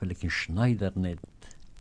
welche Schneider nicht.